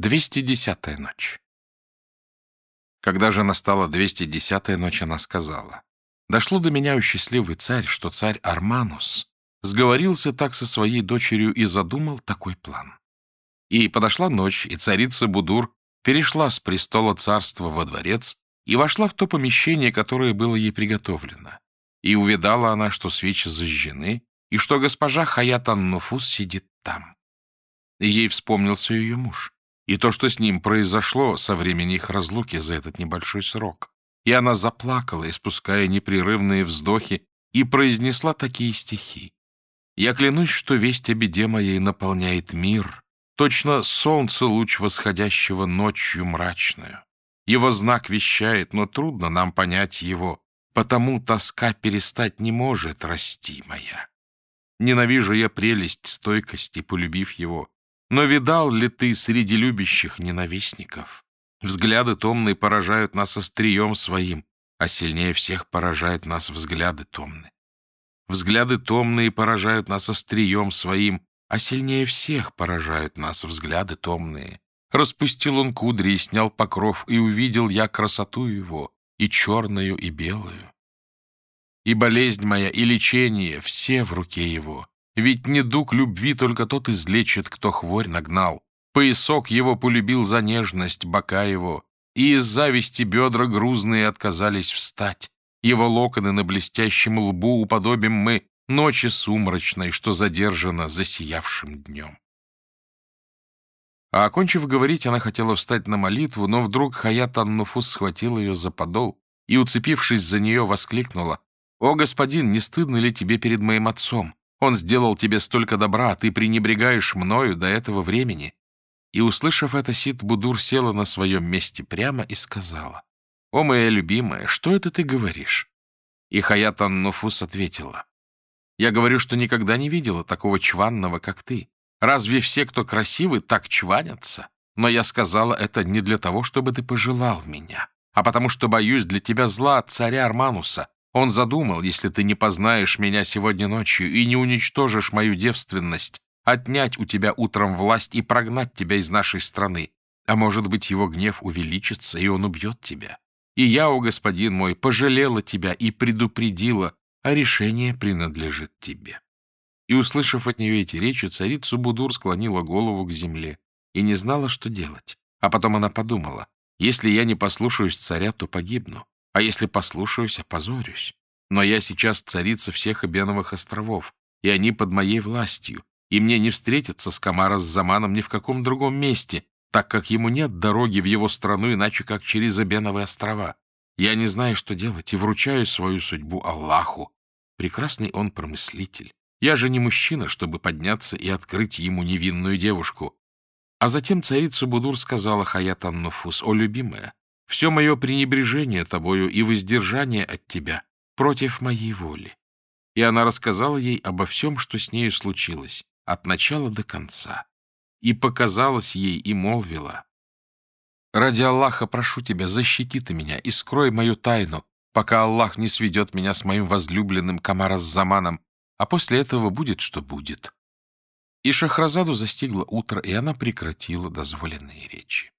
210-я ночь. Когда же настала 210-я ночь, она сказала, «Дошло до меня, у счастливый царь, что царь Арманус сговорился так со своей дочерью и задумал такой план. И подошла ночь, и царица Будур перешла с престола царства во дворец и вошла в то помещение, которое было ей приготовлено. И увидала она, что свечи зажжены, и что госпожа Хаятан Нуфус сидит там. И ей вспомнился ее муж и то, что с ним произошло со времени их разлуки за этот небольшой срок. И она заплакала, испуская непрерывные вздохи, и произнесла такие стихи. «Я клянусь, что весть о беде моей наполняет мир, точно солнце луч восходящего ночью мрачную. Его знак вещает, но трудно нам понять его, потому тоска перестать не может расти моя. Ненавижу я прелесть стойкости, полюбив его, но видал ли ты среди любящих ненавистников? Взгляды томные поражают нас острием своим, а сильнее всех поражают нас взгляды томные. Взгляды томные поражают нас острием своим, а сильнее всех поражают нас взгляды томные. Распустил он кудри и снял покров, и увидел я красоту его, и черную, и белую. И болезнь моя, и лечение — все в руке его, ведь не дух любви только тот излечит, кто хворь нагнал. Поясок его полюбил за нежность, бока его, и из зависти бедра грузные отказались встать. Его локоны на блестящем лбу уподобим мы ночи сумрачной, что задержана засиявшим днем. А окончив говорить, она хотела встать на молитву, но вдруг Хаят Аннуфус схватил ее за подол и, уцепившись за нее, воскликнула. «О, господин, не стыдно ли тебе перед моим отцом? Он сделал тебе столько добра, ты пренебрегаешь мною до этого времени». И, услышав это, Сид Будур села на своем месте прямо и сказала, «О, моя любимая, что это ты говоришь?» И Хаят Аннуфус ответила, «Я говорю, что никогда не видела такого чванного, как ты. Разве все, кто красивы, так чванятся? Но я сказала это не для того, чтобы ты пожелал меня, а потому что боюсь для тебя зла царя Армануса, он задумал, если ты не познаешь меня сегодня ночью и не уничтожишь мою девственность, отнять у тебя утром власть и прогнать тебя из нашей страны. А может быть, его гнев увеличится, и он убьет тебя. И я, о господин мой, пожалела тебя и предупредила, а решение принадлежит тебе». И, услышав от нее эти речи, царица Будур склонила голову к земле и не знала, что делать. А потом она подумала, «Если я не послушаюсь царя, то погибну. А если послушаюсь, опозорюсь. Но я сейчас царица всех Эбеновых островов, и они под моей властью, и мне не встретиться с Камара с Заманом ни в каком другом месте, так как ему нет дороги в его страну иначе, как через Эбеновые острова. Я не знаю, что делать, и вручаю свою судьбу Аллаху. Прекрасный он промыслитель. Я же не мужчина, чтобы подняться и открыть ему невинную девушку. А затем царица Будур сказала Хаят Аннуфус, «О, любимая, все мое пренебрежение тобою и воздержание от тебя против моей воли. И она рассказала ей обо всем, что с нею случилось, от начала до конца. И показалась ей и молвила. «Ради Аллаха прошу тебя, защити ты меня и скрой мою тайну, пока Аллах не сведет меня с моим возлюбленным Камараззаманом, а после этого будет, что будет». И Шахразаду застигло утро, и она прекратила дозволенные речи.